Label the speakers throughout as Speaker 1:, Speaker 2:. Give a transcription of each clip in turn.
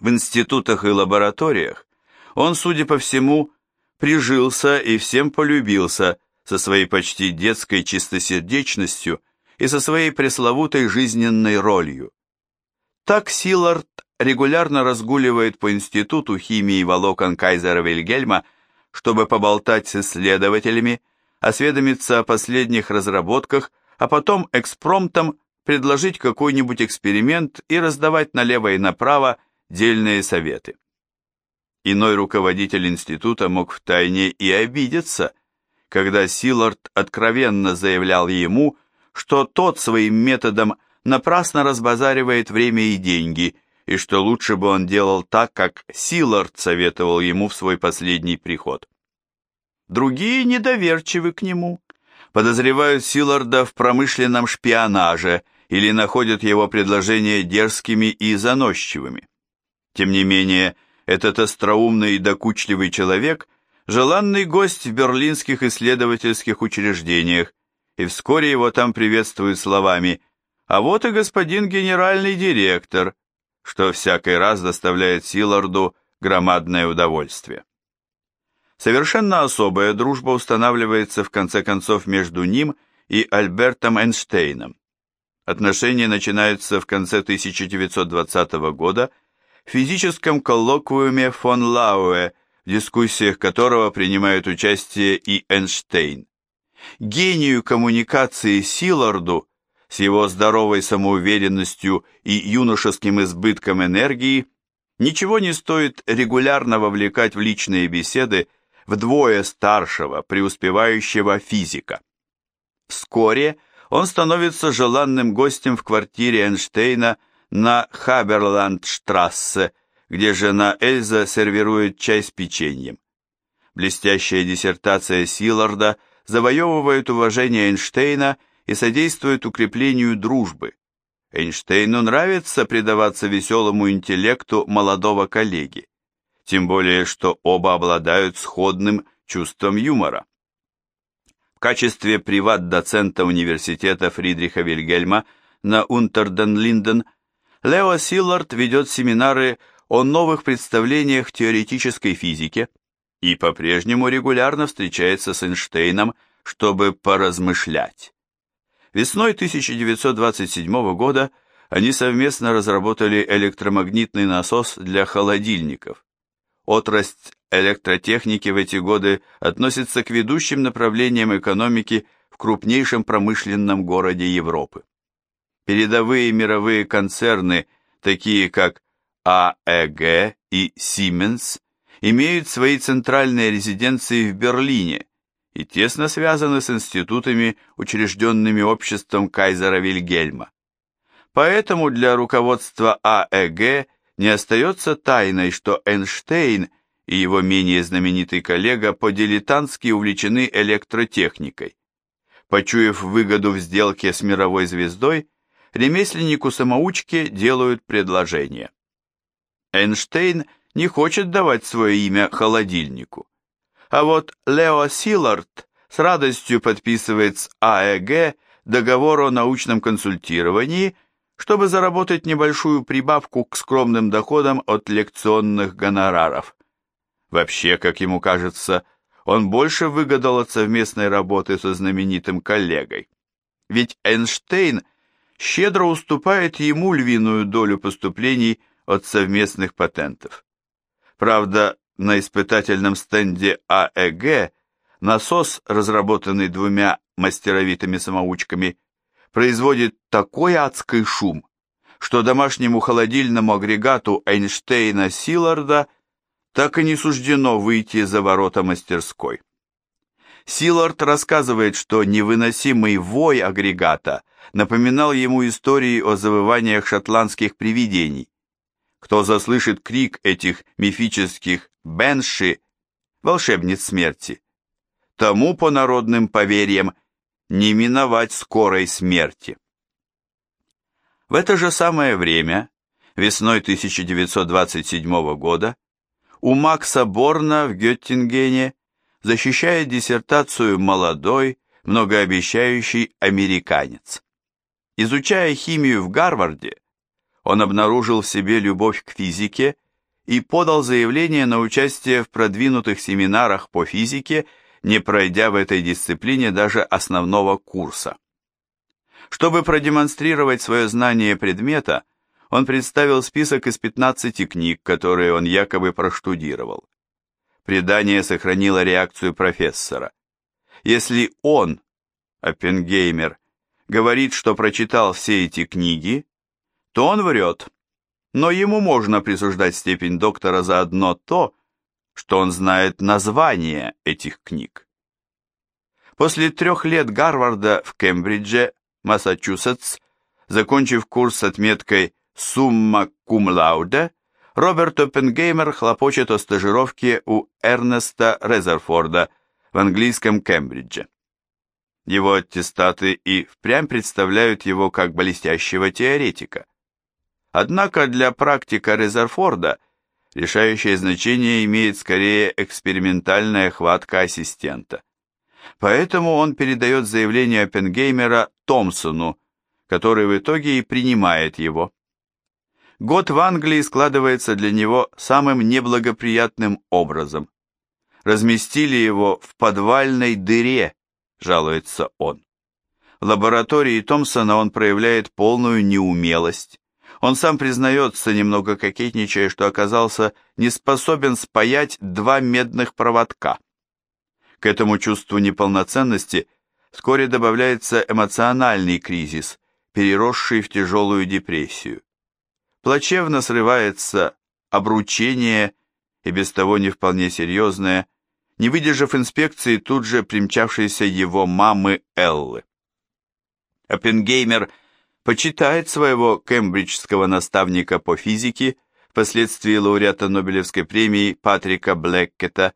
Speaker 1: В институтах и лабораториях он, судя по всему, прижился и всем полюбился со своей почти детской чистосердечностью и со своей пресловутой жизненной ролью. Так Силард регулярно разгуливает по Институту химии волокон Кайзера Вильгельма, чтобы поболтать с исследователями, осведомиться о последних разработках, а потом экспромтом предложить какой-нибудь эксперимент и раздавать налево и направо дельные советы. Иной руководитель института мог втайне и обидеться, когда Силард откровенно заявлял ему, что тот своим методом напрасно разбазаривает время и деньги, и что лучше бы он делал так, как Силард советовал ему в свой последний приход. Другие недоверчивы к нему, подозревают Силарда в промышленном шпионаже или находят его предложения дерзкими и заносчивыми. Тем не менее, этот остроумный и докучливый человек – желанный гость в берлинских исследовательских учреждениях, и вскоре его там приветствуют словами «А вот и господин генеральный директор», что всякий раз доставляет Силарду громадное удовольствие. Совершенно особая дружба устанавливается в конце концов между ним и Альбертом Эйнштейном. Отношения начинаются в конце 1920 года физическом коллоквиуме фон Лауэ, в дискуссиях которого принимают участие и Эйнштейн. Гению коммуникации Силарду с его здоровой самоуверенностью и юношеским избытком энергии ничего не стоит регулярно вовлекать в личные беседы вдвое старшего, преуспевающего физика. Вскоре он становится желанным гостем в квартире Эйнштейна на Хаберландштрассе, где жена Эльза сервирует чай с печеньем. Блестящая диссертация Силарда завоевывает уважение Эйнштейна и содействует укреплению дружбы. Эйнштейну нравится предаваться веселому интеллекту молодого коллеги, тем более что оба обладают сходным чувством юмора. В качестве приват-доцента университета Фридриха Вильгельма на Унтерден-Линден Лео Силлард ведет семинары о новых представлениях теоретической физике и по-прежнему регулярно встречается с Эйнштейном, чтобы поразмышлять. Весной 1927 года они совместно разработали электромагнитный насос для холодильников. Отрасль электротехники в эти годы относится к ведущим направлениям экономики в крупнейшем промышленном городе Европы. Передовые мировые концерны, такие как АЭГ и Siemens, имеют свои центральные резиденции в Берлине и тесно связаны с институтами, учрежденными обществом Кайзера Вильгельма. Поэтому для руководства АЭГ не остается тайной, что Эйнштейн и его менее знаменитый коллега по-дилетантски увлечены электротехникой. Почуяв выгоду в сделке с мировой звездой, ремесленнику-самоучке делают предложение. Эйнштейн не хочет давать свое имя холодильнику. А вот Лео Силард с радостью подписывает с АЭГ договор о научном консультировании, чтобы заработать небольшую прибавку к скромным доходам от лекционных гонораров. Вообще, как ему кажется, он больше выгадал от совместной работы со знаменитым коллегой. Ведь Эйнштейн щедро уступает ему львиную долю поступлений от совместных патентов. Правда, на испытательном стенде АЭГ насос, разработанный двумя мастеровитыми самоучками, производит такой адский шум, что домашнему холодильному агрегату Эйнштейна Силарда так и не суждено выйти за ворота мастерской. Силард рассказывает, что невыносимый вой агрегата напоминал ему истории о завываниях шотландских привидений. Кто заслышит крик этих мифических бенши, волшебниц смерти, тому по народным поверьям не миновать скорой смерти. В это же самое время, весной 1927 года, у Макса Борна в Геттингене защищает диссертацию молодой, многообещающий американец. Изучая химию в Гарварде, он обнаружил в себе любовь к физике и подал заявление на участие в продвинутых семинарах по физике, не пройдя в этой дисциплине даже основного курса. Чтобы продемонстрировать свое знание предмета, он представил список из 15 книг, которые он якобы проштудировал. Предание сохранило реакцию профессора. Если он, Оппенгеймер, говорит, что прочитал все эти книги, то он врет, но ему можно присуждать степень доктора за одно то, что он знает название этих книг. После трех лет Гарварда в Кембридже, Массачусетс, закончив курс с отметкой «Сумма кум лауде», Роберт Оппенгеймер хлопочет о стажировке у Эрнеста Резерфорда в английском Кембридже. Его аттестаты и впрямь представляют его как блестящего теоретика. Однако для практика Резерфорда решающее значение имеет скорее экспериментальная хватка ассистента. Поэтому он передает заявление Оппенгеймера Томпсону, который в итоге и принимает его. Год в Англии складывается для него самым неблагоприятным образом. Разместили его в подвальной дыре, жалуется он. В лаборатории Томпсона он проявляет полную неумелость. Он сам признается, немного кокетничая, что оказался не способен спаять два медных проводка. К этому чувству неполноценности вскоре добавляется эмоциональный кризис, переросший в тяжелую депрессию. Плачевно срывается обручение, и без того не вполне серьезное, не выдержав инспекции тут же примчавшейся его мамы Эллы. Оппенгеймер почитает своего кембриджского наставника по физике, впоследствии лауреата Нобелевской премии Патрика Блэккета,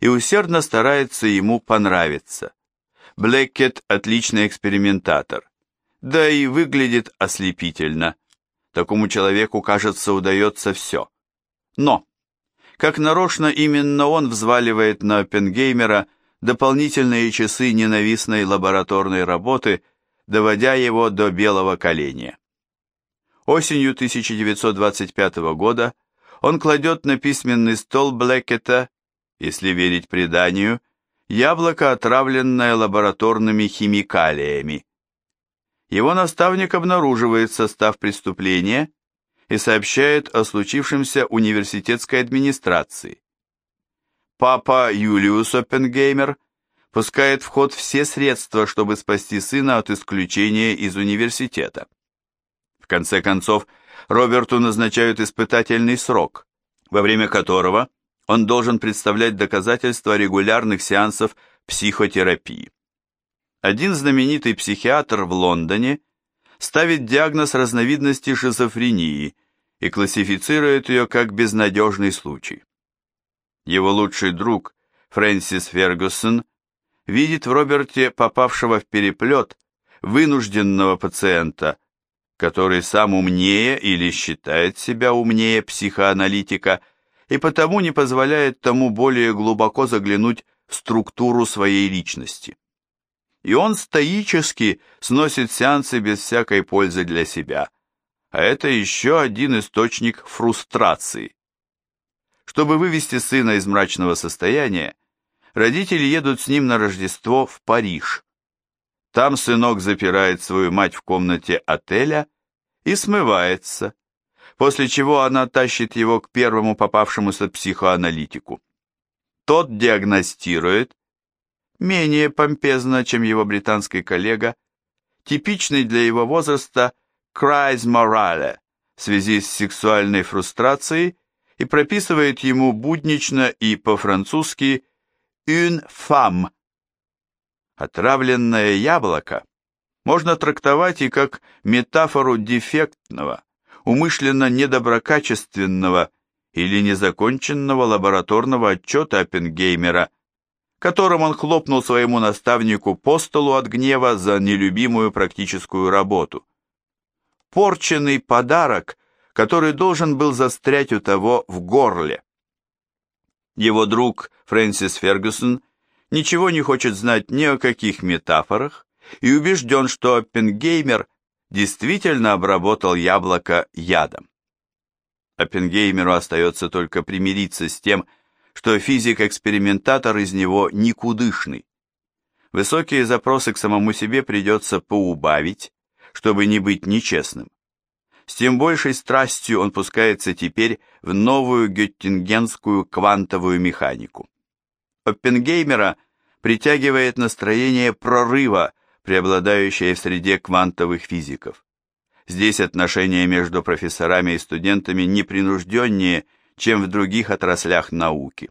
Speaker 1: и усердно старается ему понравиться. Блэккет – отличный экспериментатор, да и выглядит ослепительно. Такому человеку, кажется, удается все. Но, как нарочно именно он взваливает на Оппенгеймера дополнительные часы ненавистной лабораторной работы, доводя его до белого коленя. Осенью 1925 года он кладет на письменный стол Блэкета если верить преданию, яблоко, отравленное лабораторными химикалиями. Его наставник обнаруживает состав преступления и сообщает о случившемся университетской администрации. Папа Юлиус Оппенгеймер пускает в ход все средства, чтобы спасти сына от исключения из университета. В конце концов, Роберту назначают испытательный срок, во время которого он должен представлять доказательства регулярных сеансов психотерапии. Один знаменитый психиатр в Лондоне ставит диагноз разновидности шизофрении и классифицирует ее как безнадежный случай. Его лучший друг Фрэнсис Фергюсон видит в Роберте попавшего в переплет вынужденного пациента, который сам умнее или считает себя умнее психоаналитика, и потому не позволяет тому более глубоко заглянуть в структуру своей личности. И он стоически сносит сеансы без всякой пользы для себя, а это еще один источник фрустрации. Чтобы вывести сына из мрачного состояния, родители едут с ним на Рождество в Париж. Там сынок запирает свою мать в комнате отеля и смывается, после чего она тащит его к первому попавшемуся психоаналитику. Тот диагностирует, менее помпезно, чем его британский коллега, типичный для его возраста крайз морале в связи с сексуальной фрустрацией и прописывает ему буднично и по-французски «une femme». Отравленное яблоко можно трактовать и как метафору дефектного, умышленно недоброкачественного или незаконченного лабораторного отчета Оппенгеймера, которым он хлопнул своему наставнику по столу от гнева за нелюбимую практическую работу. Порченный подарок, который должен был застрять у того в горле. Его друг Фрэнсис Фергюсон ничего не хочет знать ни о каких метафорах и убежден, что Оппенгеймер действительно обработал яблоко ядом. Оппенгеймеру остается только примириться с тем, что физик-экспериментатор из него никудышный. Высокие запросы к самому себе придется поубавить, чтобы не быть нечестным. С тем большей страстью он пускается теперь в новую геттингенскую квантовую механику. Оппенгеймера притягивает настроение прорыва, преобладающее в среде квантовых физиков. Здесь отношения между профессорами и студентами непринужденнее, чем в других отраслях науки.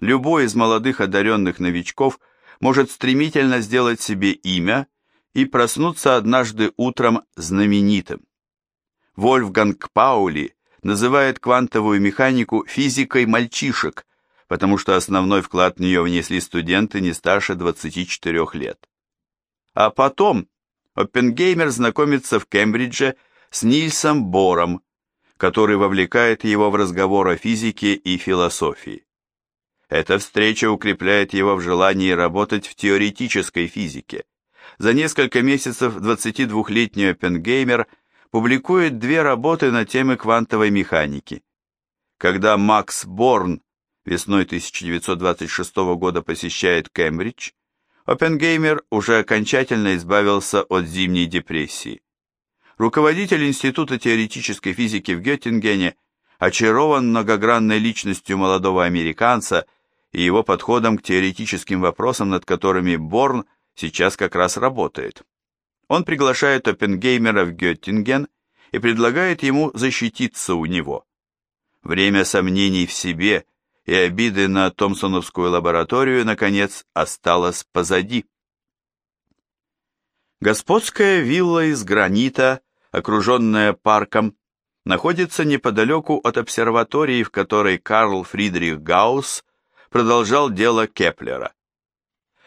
Speaker 1: Любой из молодых одаренных новичков может стремительно сделать себе имя и проснуться однажды утром знаменитым. Вольфганг Паули называет квантовую механику физикой мальчишек, потому что основной вклад в нее внесли студенты не старше 24 лет. А потом Оппенгеймер знакомится в Кембридже с Нильсом Бором, который вовлекает его в разговор о физике и философии. Эта встреча укрепляет его в желании работать в теоретической физике. За несколько месяцев 22-летний Оппенгеймер – публикует две работы на темы квантовой механики. Когда Макс Борн весной 1926 года посещает Кембридж, Оппенгеймер уже окончательно избавился от зимней депрессии. Руководитель Института теоретической физики в Геттингене очарован многогранной личностью молодого американца и его подходом к теоретическим вопросам, над которыми Борн сейчас как раз работает. Он приглашает Оппенгеймера в Геттинген и предлагает ему защититься у него. Время сомнений в себе и обиды на Томпсоновскую лабораторию, наконец, осталось позади. Господская вилла из гранита, окруженная парком, находится неподалеку от обсерватории, в которой Карл Фридрих Гаусс продолжал дело Кеплера.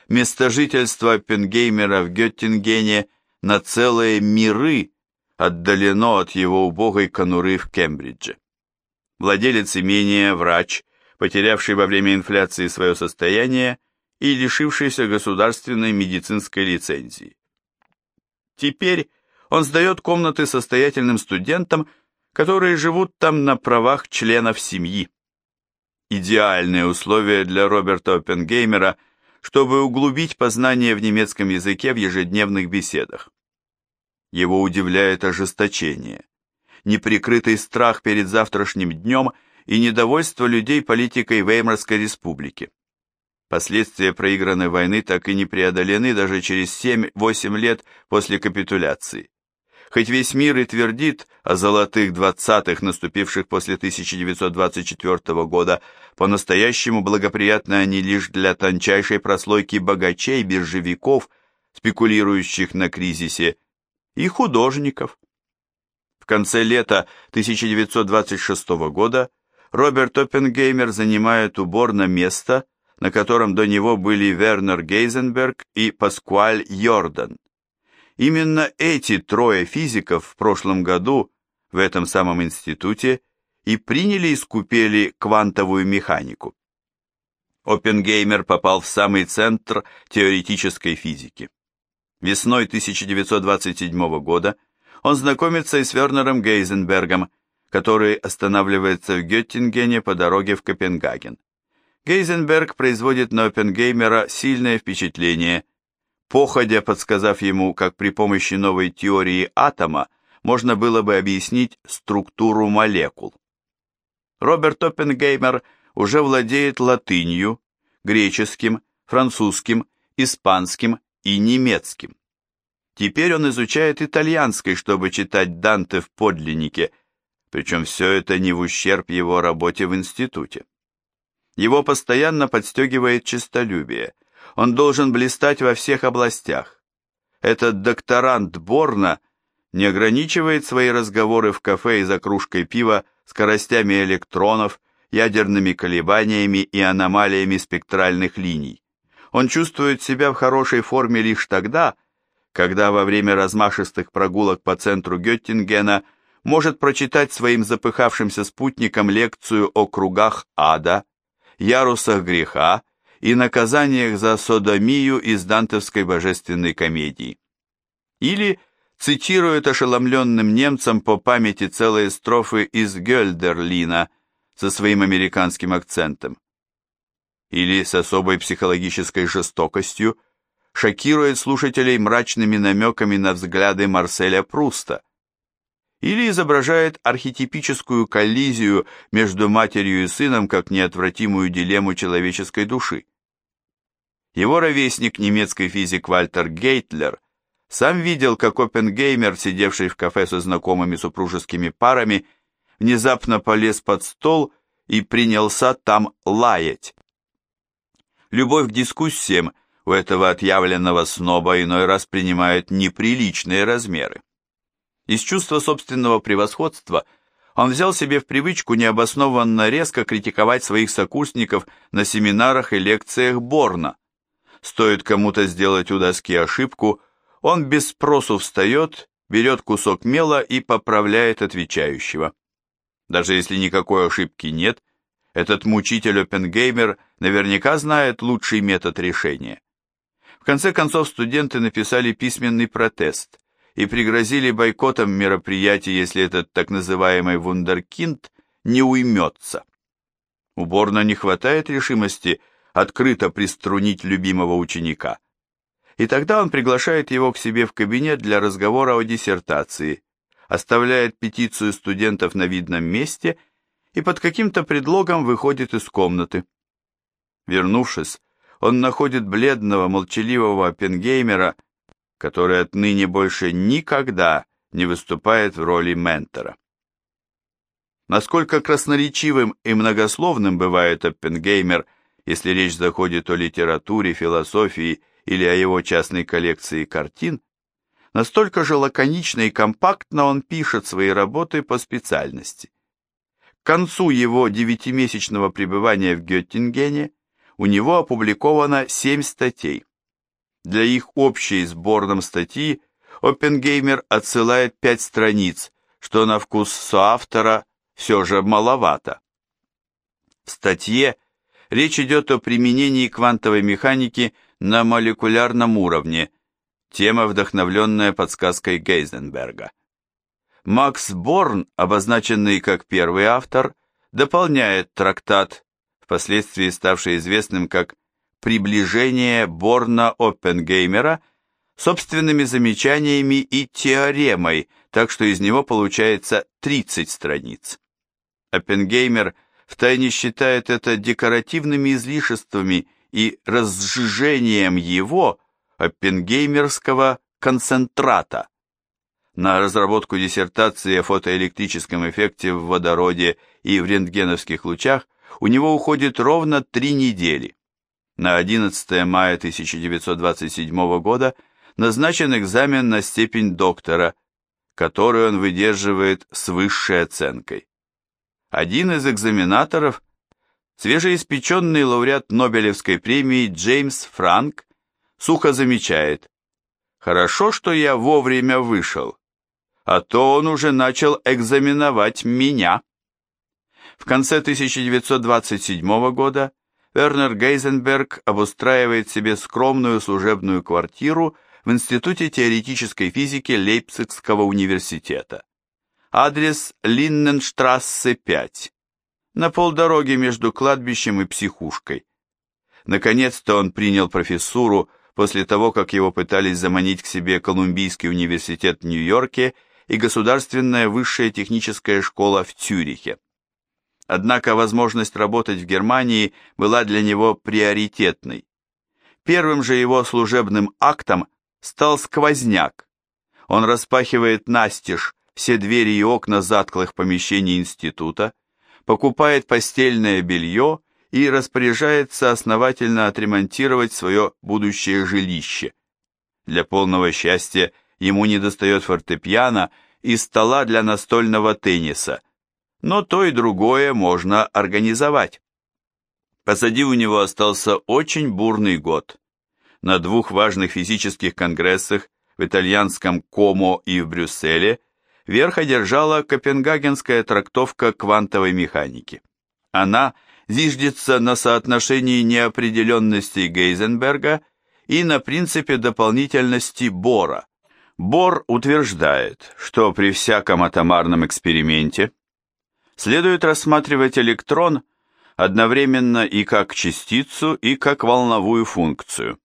Speaker 1: Место жительства Оппенгеймера в Геттингене – на целые миры отдалено от его убогой конуры в Кембридже. Владелец имения, врач, потерявший во время инфляции свое состояние и лишившийся государственной медицинской лицензии. Теперь он сдает комнаты состоятельным студентам, которые живут там на правах членов семьи. Идеальные условия для Роберта Оппенгеймера – чтобы углубить познание в немецком языке в ежедневных беседах. Его удивляет ожесточение, неприкрытый страх перед завтрашним днем и недовольство людей политикой Веймарской республики. Последствия проигранной войны так и не преодолены даже через 7-8 лет после капитуляции. Хоть весь мир и твердит о золотых двадцатых, наступивших после 1924 года, по-настоящему благоприятны они лишь для тончайшей прослойки богачей, биржевиков, спекулирующих на кризисе, и художников. В конце лета 1926 года Роберт Оппенгеймер занимает убор на место, на котором до него были Вернер Гейзенберг и Паскуаль Йордан. Именно эти трое физиков в прошлом году в этом самом институте и приняли и скупили квантовую механику. Оппенгеймер попал в самый центр теоретической физики. Весной 1927 года он знакомится и с Вернером Гейзенбергом, который останавливается в Геттингене по дороге в Копенгаген. Гейзенберг производит на Оппенгеймера сильное впечатление походя подсказав ему, как при помощи новой теории атома можно было бы объяснить структуру молекул. Роберт Оппенгеймер уже владеет латынью, греческим, французским, испанским и немецким. Теперь он изучает итальянский, чтобы читать Данте в подлиннике, причем все это не в ущерб его работе в институте. Его постоянно подстегивает честолюбие – он должен блистать во всех областях. Этот докторант Борна не ограничивает свои разговоры в кафе и за кружкой пива скоростями электронов, ядерными колебаниями и аномалиями спектральных линий. Он чувствует себя в хорошей форме лишь тогда, когда во время размашистых прогулок по центру Геттингена может прочитать своим запыхавшимся спутникам лекцию о кругах ада, ярусах греха и наказаниях за содомию из дантовской божественной комедии. Или цитирует ошеломленным немцам по памяти целые строфы из Гёльдерлина со своим американским акцентом. Или с особой психологической жестокостью шокирует слушателей мрачными намеками на взгляды Марселя Пруста. Или изображает архетипическую коллизию между матерью и сыном как неотвратимую дилемму человеческой души. Его ровесник, немецкий физик Вальтер Гейтлер, сам видел, как Оппенгеймер, сидевший в кафе со знакомыми супружескими парами, внезапно полез под стол и принялся там лаять. Любовь к дискуссиям у этого отъявленного сноба иной раз принимает неприличные размеры. Из чувства собственного превосходства он взял себе в привычку необоснованно резко критиковать своих сокурсников на семинарах и лекциях Борна, Стоит кому-то сделать у доски ошибку, он без спросу встает, берет кусок мела и поправляет отвечающего. Даже если никакой ошибки нет, этот мучитель Оппенгеймер наверняка знает лучший метод решения. В конце концов студенты написали письменный протест и пригрозили бойкотом мероприятий, если этот так называемый вундеркинд не уймется. У Борна не хватает решимости открыто приструнить любимого ученика. И тогда он приглашает его к себе в кабинет для разговора о диссертации, оставляет петицию студентов на видном месте и под каким-то предлогом выходит из комнаты. Вернувшись, он находит бледного, молчаливого Оппенгеймера, который отныне больше никогда не выступает в роли ментора. Насколько красноречивым и многословным бывает Оппенгеймер – если речь заходит о литературе, философии или о его частной коллекции картин, настолько же лаконично и компактно он пишет свои работы по специальности. К концу его девятимесячного пребывания в Геттингене у него опубликовано семь статей. Для их общей сборном статьи Оппенгеймер отсылает пять страниц, что на вкус соавтора все же маловато. В статье Речь идет о применении квантовой механики на молекулярном уровне, тема, вдохновленная подсказкой Гейзенберга. Макс Борн, обозначенный как первый автор, дополняет трактат, впоследствии ставший известным как «Приближение Борна-Оппенгеймера» собственными замечаниями и теоремой, так что из него получается 30 страниц. Оппенгеймер – втайне считает это декоративными излишествами и разжижением его, оппенгеймерского концентрата. На разработку диссертации о фотоэлектрическом эффекте в водороде и в рентгеновских лучах у него уходит ровно три недели. На 11 мая 1927 года назначен экзамен на степень доктора, который он выдерживает с высшей оценкой. Один из экзаменаторов, свежеиспеченный лауреат Нобелевской премии Джеймс Франк, сухо замечает, «Хорошо, что я вовремя вышел, а то он уже начал экзаменовать меня». В конце 1927 года Вернер Гейзенберг обустраивает себе скромную служебную квартиру в Институте теоретической физики Лейпцигского университета. Адрес Линненштрассе 5, на полдороге между кладбищем и психушкой. Наконец-то он принял профессуру после того, как его пытались заманить к себе Колумбийский университет в Нью-Йорке и Государственная высшая техническая школа в Цюрихе. Однако возможность работать в Германии была для него приоритетной. Первым же его служебным актом стал сквозняк. Он распахивает настежь все двери и окна затклых помещений института, покупает постельное белье и распоряжается основательно отремонтировать свое будущее жилище. Для полного счастья ему недостает фортепиано и стола для настольного тенниса, но то и другое можно организовать. Позади у него остался очень бурный год. На двух важных физических конгрессах в итальянском Комо и в Брюсселе – верх одержала копенгагенская трактовка квантовой механики. Она зиждется на соотношении неопределенности Гейзенберга и на принципе дополнительности Бора. Бор утверждает, что при всяком атомарном эксперименте следует рассматривать электрон одновременно и как частицу, и как волновую функцию.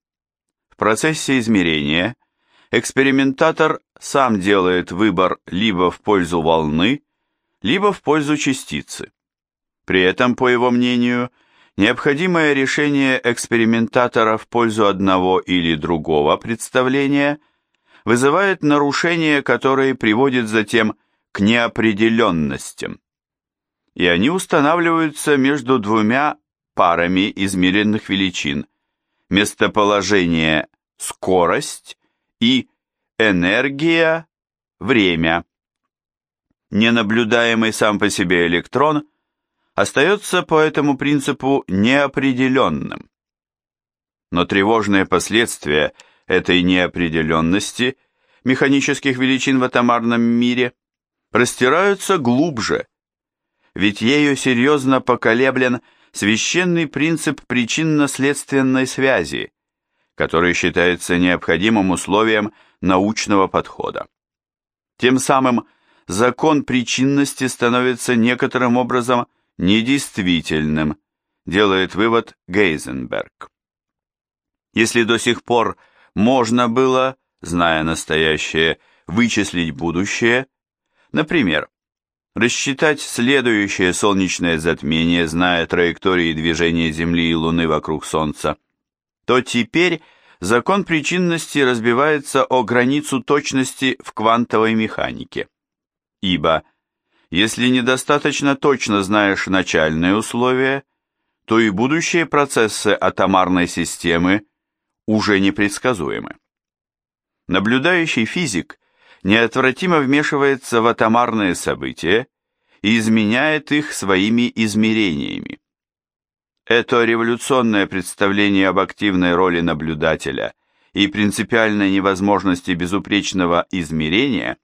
Speaker 1: В процессе измерения экспериментатор сам делает выбор либо в пользу волны, либо в пользу частицы. При этом, по его мнению, необходимое решение экспериментатора в пользу одного или другого представления вызывает нарушения, которые приводят затем к неопределенностям. И они устанавливаются между двумя парами измеренных величин – местоположение – скорость и энергия – время. Ненаблюдаемый сам по себе электрон остается по этому принципу неопределенным. Но тревожные последствия этой неопределенности механических величин в атомарном мире простираются глубже, ведь ею серьезно поколеблен священный принцип причинно-следственной связи, который считается необходимым условием научного подхода. Тем самым закон причинности становится некоторым образом недействительным, делает вывод Гейзенберг. Если до сих пор можно было, зная настоящее, вычислить будущее, например, рассчитать следующее солнечное затмение, зная траектории движения Земли и Луны вокруг Солнца, то теперь закон причинности разбивается о границу точности в квантовой механике. Ибо, если недостаточно точно знаешь начальные условия, то и будущие процессы атомарной системы уже непредсказуемы. Наблюдающий физик неотвратимо вмешивается в атомарные события и изменяет их своими измерениями. Это революционное представление об активной роли наблюдателя и принципиальной невозможности безупречного измерения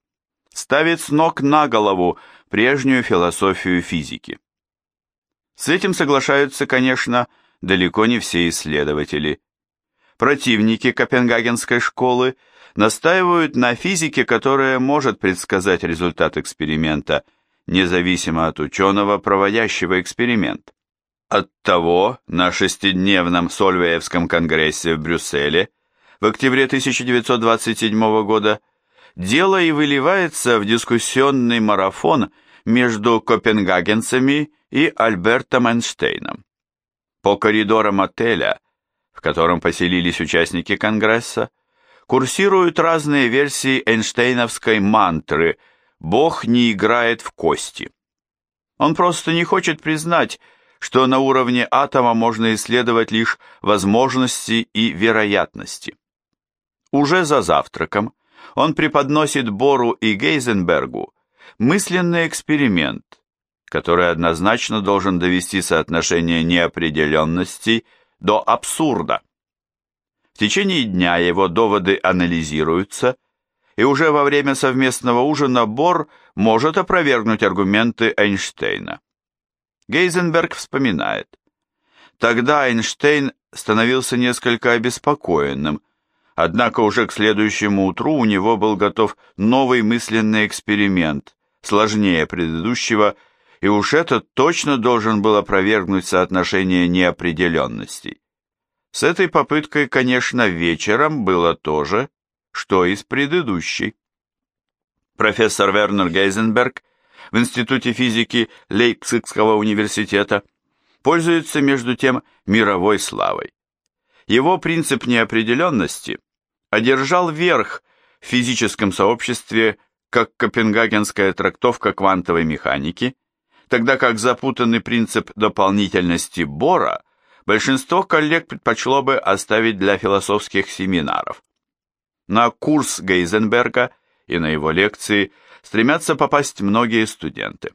Speaker 1: ставит с ног на голову прежнюю философию физики. С этим соглашаются, конечно, далеко не все исследователи. Противники Копенгагенской школы настаивают на физике, которая может предсказать результат эксперимента, независимо от ученого, проводящего эксперимент. Оттого на шестидневном Сольвеевском конгрессе в Брюсселе в октябре 1927 года дело и выливается в дискуссионный марафон между копенгагенцами и Альбертом Эйнштейном. По коридорам отеля, в котором поселились участники конгресса, курсируют разные версии Эйнштейновской мантры «Бог не играет в кости». Он просто не хочет признать, что на уровне атома можно исследовать лишь возможности и вероятности. Уже за завтраком он преподносит Бору и Гейзенбергу мысленный эксперимент, который однозначно должен довести соотношение неопределенностей до абсурда. В течение дня его доводы анализируются, и уже во время совместного ужина Бор может опровергнуть аргументы Эйнштейна. Гейзенберг вспоминает. Тогда Эйнштейн становился несколько обеспокоенным, однако уже к следующему утру у него был готов новый мысленный эксперимент, сложнее предыдущего, и уж этот точно должен был опровергнуть соотношение неопределенностей. С этой попыткой, конечно, вечером было то же, что и с предыдущей. Профессор Вернер Гейзенберг в Институте физики Лейпцигского университета, пользуется между тем мировой славой. Его принцип неопределенности одержал верх в физическом сообществе как копенгагенская трактовка квантовой механики, тогда как запутанный принцип дополнительности Бора большинство коллег предпочло бы оставить для философских семинаров. На курс Гейзенберга и на его лекции стремятся попасть многие студенты.